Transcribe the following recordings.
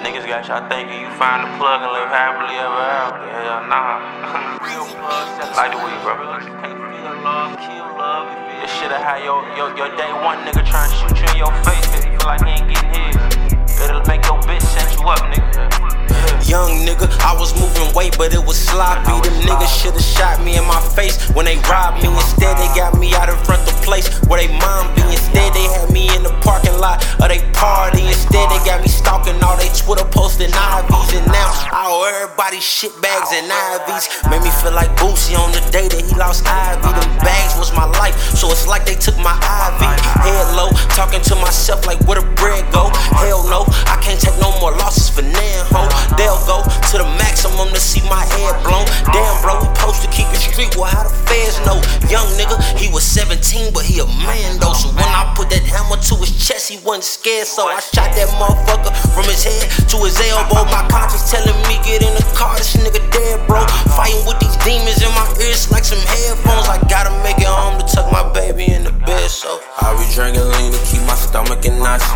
Niggas got y'all thinking you find the plug and live happily ever after. Hell nah. Real plug, like the way, bro. You can't feel love, kill love. This shit how your, your, your day one nigga trying to shoot you in your face cause he feel like he ain't getting his. It'll make your bitch set you up, nigga. Young nigga, I was moving weight, but it was sloppy. Them niggas should've shot me in my face when they robbed me. Instead, they got me out in front the place where they mom be. Instead, everybody shit bags and IVs. Made me feel like Boosie on the day that he lost Ivy. Them bags was my life, so it's like they took my IV. Head low, talking to myself like where the bread go. Hell no, I can't take no more losses for now, ho. They'll go to the maximum to see my head blown. Damn, bro, we supposed to keep it street. Well, how the feds know? Young nigga, he was 17, but he a man though. So he wasn't scared. So I shot that motherfucker from his head to his elbow. My conscience telling me get in the car. This nigga dead, bro. Fighting with these demons in my ears like some headphones. I gotta make it home to tuck my baby in the bed. So I be drinking lean to keep my stomach in knots.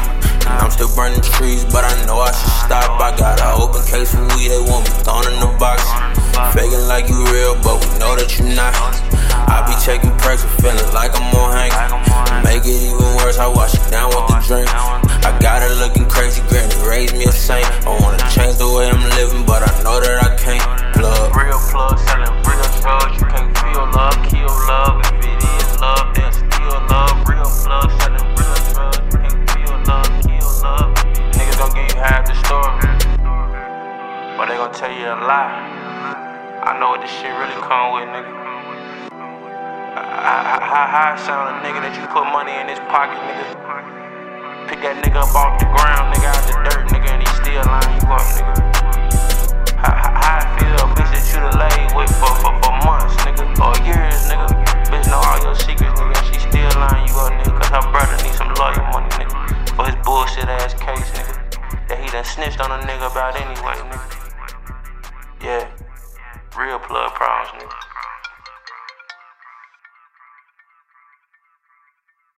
I'm still burning trees, but I know I should stop. I got an open case of weed, they want me thrown in the box. Faking like you real, but we know that you not. I be taking pressure, feeling like I'm on Hank. Make it even drink. I got her looking crazy, granny raised me a saint. I wanna change the way I'm living, but I know that I can't. Plug. Real plug selling real drugs. You can't feel love, kill love. If it is love, then still love. Real plug selling real drugs. You can't feel love, kill love. Niggas gon' give you half the story, but they gon' tell you a lie. I know what this shit really come with, nigga. How how sound a nigga that you put money in his pocket, nigga? Pick that nigga up off the ground, nigga, out the dirt, nigga, and he still line you up, nigga. How, how, I feel, bitch that you laid with for, for, for months, nigga, or years, nigga. Bitch know all your secrets, nigga, and she still lying you up, nigga, cause her brother need some lawyer money, nigga, for his bullshit ass case, nigga, that he done snitched on a nigga about anyway, nigga. Yeah, real plug problems, nigga.